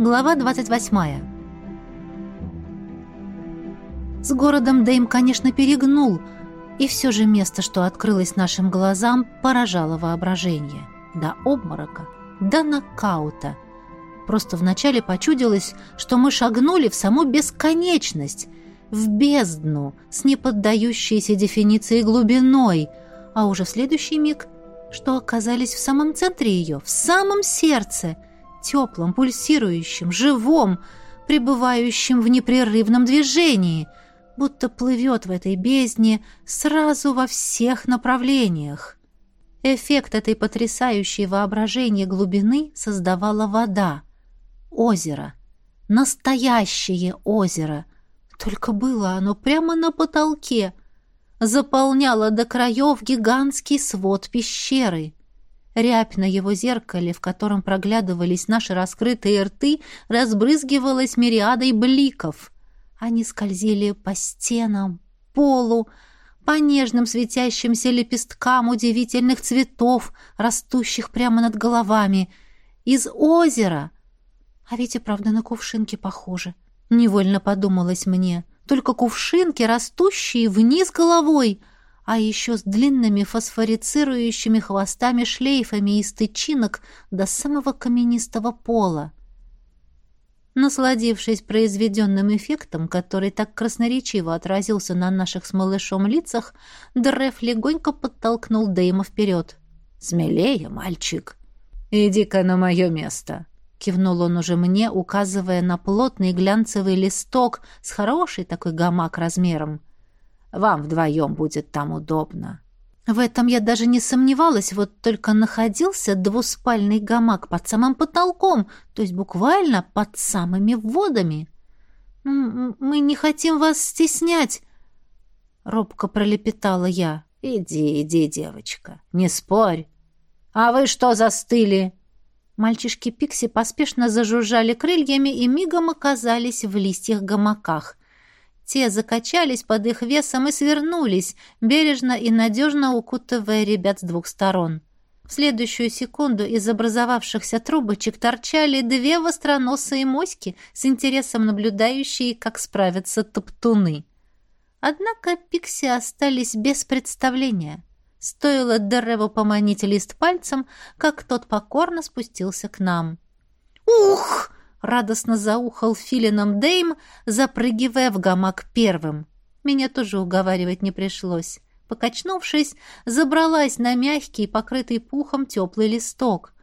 Глава 28. С городом Дэйм, конечно, перегнул, и все же место, что открылось нашим глазам, поражало воображение. До обморока, до нокаута. Просто вначале почудилось, что мы шагнули в саму бесконечность, в бездну, с неподдающейся дефиниции глубиной, а уже в следующий миг, что оказались в самом центре ее, в самом сердце — теплом, пульсирующим, живом, пребывающим в непрерывном движении, будто плывет в этой бездне сразу во всех направлениях. Эффект этой потрясающей воображения глубины создавала вода. Озеро. Настоящее озеро. Только было оно прямо на потолке. Заполняло до краев гигантский свод пещеры. Рябь на его зеркале, в котором проглядывались наши раскрытые рты, разбрызгивалась мириадой бликов. Они скользили по стенам, полу, по нежным светящимся лепесткам удивительных цветов, растущих прямо над головами, из озера. А ведь и правда на кувшинки похоже. Невольно подумалось мне. Только кувшинки, растущие вниз головой — а еще с длинными фосфорицирующими хвостами-шлейфами из тычинок до самого каменистого пола. Насладившись произведенным эффектом, который так красноречиво отразился на наших с малышом лицах, Дреф легонько подтолкнул Дэйма вперед. «Смелее, мальчик! Иди-ка на мое место!» Кивнул он уже мне, указывая на плотный глянцевый листок с хорошей такой гамак размером. Вам вдвоем будет там удобно». В этом я даже не сомневалась, вот только находился двуспальный гамак под самым потолком, то есть буквально под самыми водами. «Мы не хотим вас стеснять», — робко пролепетала я. «Иди, иди, девочка, не спорь. А вы что застыли?» Мальчишки Пикси поспешно зажужжали крыльями и мигом оказались в листьях-гамаках. Те закачались под их весом и свернулись, бережно и надежно укутывая ребят с двух сторон. В следующую секунду из образовавшихся трубочек торчали две востроносые моськи, с интересом наблюдающие, как справятся топтуны. Однако пикси остались без представления. Стоило Дереву поманить лист пальцем, как тот покорно спустился к нам. «Ух!» Радостно заухал филином Дейм, запрыгивая в гамак первым. Меня тоже уговаривать не пришлось. Покачнувшись, забралась на мягкий, покрытый пухом теплый листок.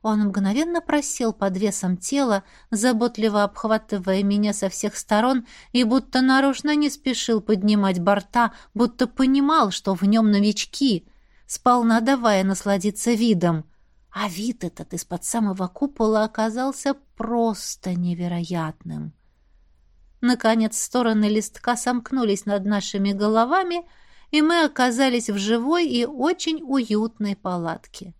Он мгновенно просел под весом тела, заботливо обхватывая меня со всех сторон и будто нарочно не спешил поднимать борта, будто понимал, что в нем новички, сполна давая насладиться видом. А вид этот из-под самого купола оказался просто невероятным. Наконец стороны листка сомкнулись над нашими головами, и мы оказались в живой и очень уютной палатке.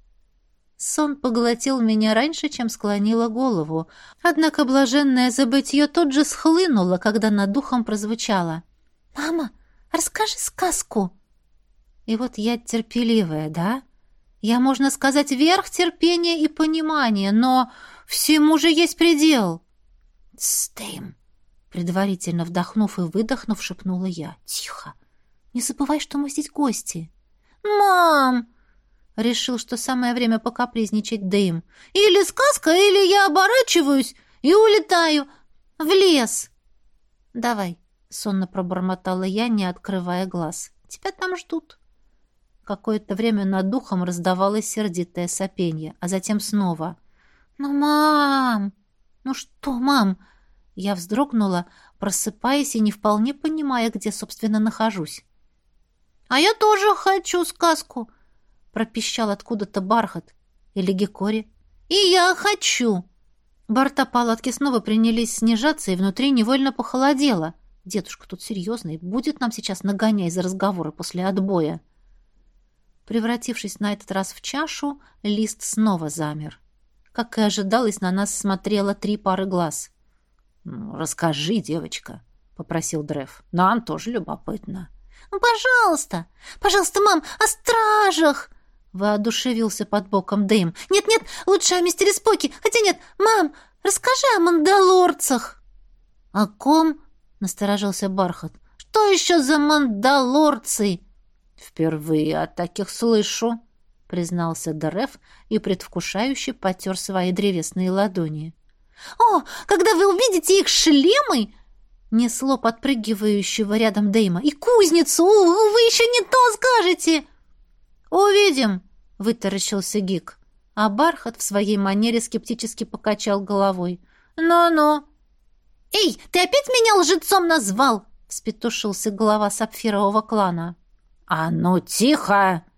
Сон поглотил меня раньше, чем склонила голову, однако блаженное забытье тут же схлынуло, когда над духом прозвучало. «Мама, расскажи сказку!» И вот я терпеливая, да? Я, можно сказать, верх терпения и понимания, но всему же есть предел. Стэйм, предварительно вдохнув и выдохнув, шепнула я. Тихо. Не забывай, что мы здесь гости. Мам! Решил, что самое время покапризничать Дэйм. Или сказка, или я оборачиваюсь и улетаю в лес. Давай, сонно пробормотала я, не открывая глаз. Тебя там ждут. Какое-то время над духом раздавалось сердитое сопенье, а затем снова. «Ну, мам! Ну что, мам?» Я вздрогнула, просыпаясь и не вполне понимая, где, собственно, нахожусь. «А я тоже хочу сказку!» — пропищал откуда-то бархат. Или Гекори. «И я хочу!» Борта палатки снова принялись снижаться, и внутри невольно похолодело. Дедушка тут серьезный, будет нам сейчас нагоняй за разговоры после отбоя. Превратившись на этот раз в чашу, лист снова замер. Как и ожидалось, на нас смотрело три пары глаз. «Ну, «Расскажи, девочка», — попросил Древ. «Нам тоже любопытно». «Ну, пожалуйста! Пожалуйста, мам, о стражах!» Воодушевился под боком Дэйм. «Нет-нет, лучше о мистере Споке! Хотя нет, мам, Расскажи о мандалорцах!» «О ком?» — насторожился Бархат. «Что еще за мандалорцы?» «Впервые о таких слышу», — признался Дереф и предвкушающе потер свои древесные ладони. «О, когда вы увидите их шлемы!» Несло подпрыгивающего рядом Дейма. «И кузницу! Вы еще не то скажете!» «Увидим!» — вытаращился Гик. А Бархат в своей манере скептически покачал головой. «Ну-ну!» «Эй, ты опять меня лжецом назвал?» — спетушился глава сапфирового клана. «А ну, тихо!» —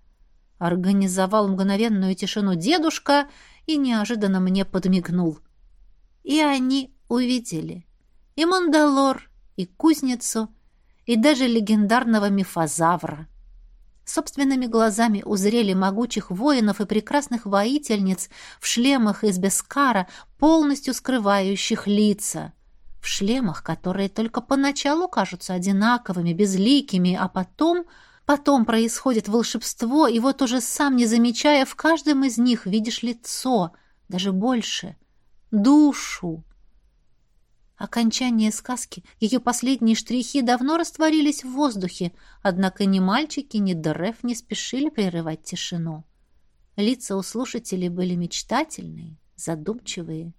организовал мгновенную тишину дедушка и неожиданно мне подмигнул. И они увидели и Мандалор, и кузницу, и даже легендарного мифозавра. Собственными глазами узрели могучих воинов и прекрасных воительниц в шлемах из бескара, полностью скрывающих лица — в шлемах, которые только поначалу кажутся одинаковыми, безликими, а потом... Потом происходит волшебство, и вот уже сам не замечая, в каждом из них видишь лицо, даже больше, душу. Окончание сказки, ее последние штрихи давно растворились в воздухе, однако ни мальчики, ни Дреф не спешили прерывать тишину. Лица у слушателей были мечтательные, задумчивые.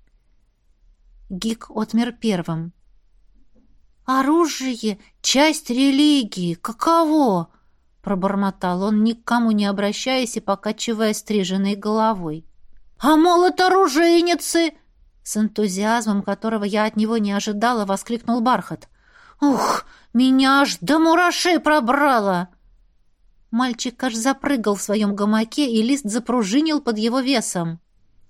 Гик отмер первым. «Оружие — часть религии. Каково?» — пробормотал он, никому не обращаясь и покачивая стриженной головой. «А молот оружейницы!» С энтузиазмом, которого я от него не ожидала, воскликнул Бархат. «Ух, меня аж до мурашей пробрало!» Мальчик аж запрыгал в своем гамаке, и лист запружинил под его весом.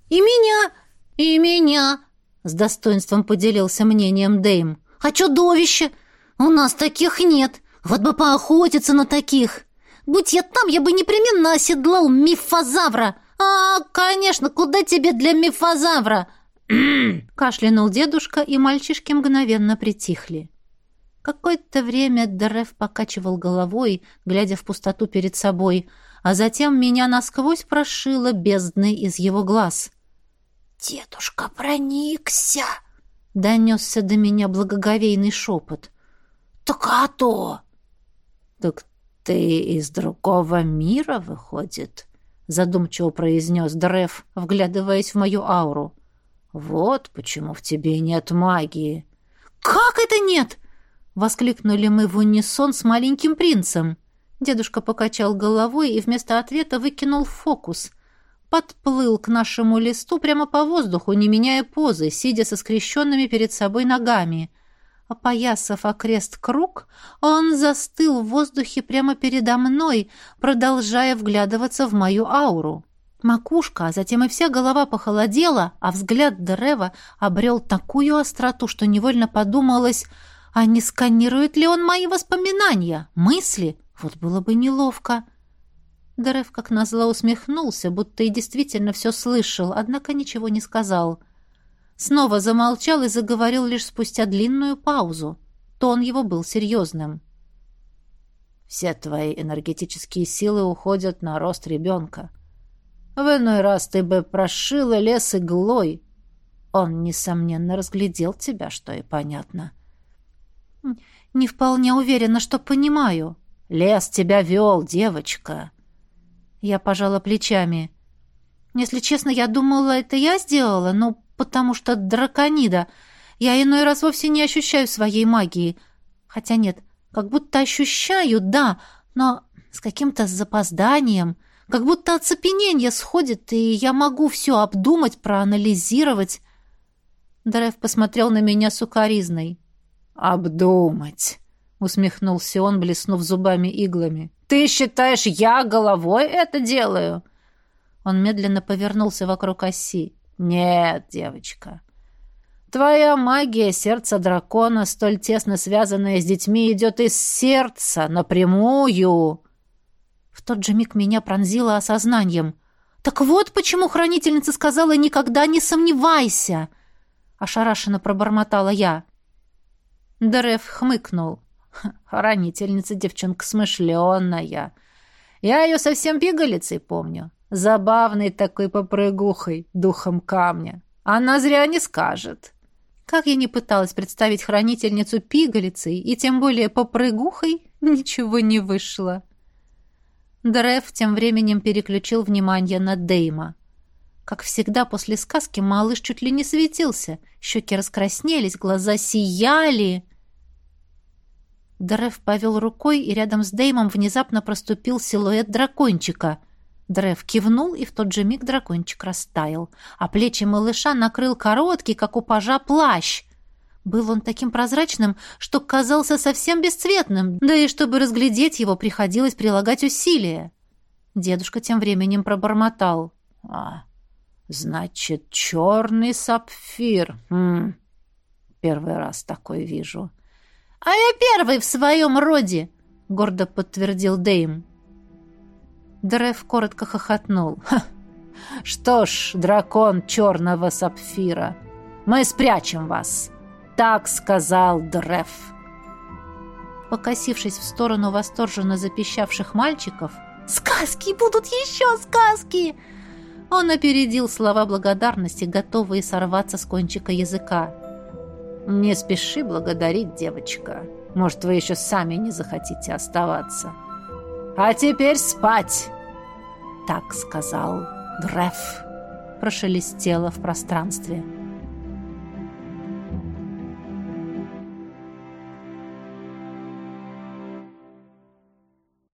«И меня! И меня!» С достоинством поделился мнением Дэйм. «А чудовище! У нас таких нет! Вот бы поохотиться на таких! Будь я там, я бы непременно оседлал мифозавра! А, конечно, куда тебе для мифозавра?» Кашлянул дедушка, и мальчишки мгновенно притихли. Какое-то время Древ покачивал головой, глядя в пустоту перед собой, а затем меня насквозь прошило бездной из его глаз. «Дедушка проникся!» — донесся до меня благоговейный шепот. «Так а то!» «Так ты из другого мира, выходит?» — задумчиво произнес Древ, вглядываясь в мою ауру. «Вот почему в тебе нет магии». «Как это нет?» — воскликнули мы в унисон с маленьким принцем. Дедушка покачал головой и вместо ответа выкинул фокус, подплыл к нашему листу прямо по воздуху, не меняя позы, сидя со скрещенными перед собой ногами. Опоясав окрест круг, он застыл в воздухе прямо передо мной, продолжая вглядываться в мою ауру. Макушка, а затем и вся голова похолодела, а взгляд Древа обрел такую остроту, что невольно подумалось, а не сканирует ли он мои воспоминания, мысли? Вот было бы неловко. — Дерев как назло усмехнулся, будто и действительно все слышал, однако ничего не сказал. Снова замолчал и заговорил лишь спустя длинную паузу. Тон его был серьезным. «Все твои энергетические силы уходят на рост ребенка. В иной раз ты бы прошила лес иглой. Он, несомненно, разглядел тебя, что и понятно». «Не вполне уверена, что понимаю». «Лес тебя вел, девочка». Я пожала плечами. Если честно, я думала, это я сделала, но потому что драконида. Я иной раз вовсе не ощущаю своей магии. Хотя нет, как будто ощущаю, да, но с каким-то запозданием. Как будто оцепенение сходит, и я могу все обдумать, проанализировать. Древ посмотрел на меня сукоризной. «Обдумать!» — усмехнулся он, блеснув зубами иглами. Ты считаешь, я головой это делаю?» Он медленно повернулся вокруг оси. «Нет, девочка. Твоя магия сердца дракона, столь тесно связанная с детьми, идет из сердца напрямую». В тот же миг меня пронзило осознанием. «Так вот почему хранительница сказала «никогда не сомневайся!» Ошарашенно пробормотала я. Дерев хмыкнул. Хранительница девчонка смышленая. Я ее совсем пигалицей помню. Забавной такой попрыгухой, духом камня. Она зря не скажет. Как я не пыталась представить хранительницу пигалицей и тем более попрыгухой, ничего не вышло. Дреф тем временем переключил внимание на Дейма. Как всегда после сказки малыш чуть ли не светился. Щеки раскраснелись, глаза сияли. Дреф повел рукой, и рядом с Деймом внезапно проступил силуэт дракончика. Древ кивнул, и в тот же миг дракончик растаял, а плечи малыша накрыл короткий, как у пажа, плащ. Был он таким прозрачным, что казался совсем бесцветным, да и чтобы разглядеть его, приходилось прилагать усилия. Дедушка тем временем пробормотал. «А, значит, черный сапфир. Хм, первый раз такой вижу». «А я первый в своем роде!» — гордо подтвердил Дейм. Древ коротко хохотнул. «Что ж, дракон черного сапфира, мы спрячем вас!» Так сказал Древ. Покосившись в сторону восторженно запищавших мальчиков, «Сказки будут еще сказки!» Он опередил слова благодарности, готовые сорваться с кончика языка. «Не спеши благодарить, девочка. Может, вы еще сами не захотите оставаться. А теперь спать!» Так сказал Греф. Прошелестело в пространстве.